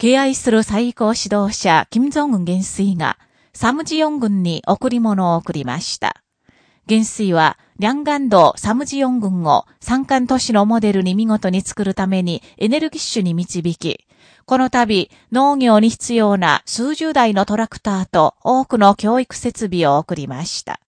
敬愛する最高指導者、金正恩元帥が、サムジヨン軍に贈り物を贈りました。元帥は、リャンガンドサムジヨン軍を山間都市のモデルに見事に作るためにエネルギッシュに導き、この度、農業に必要な数十台のトラクターと多くの教育設備を贈りました。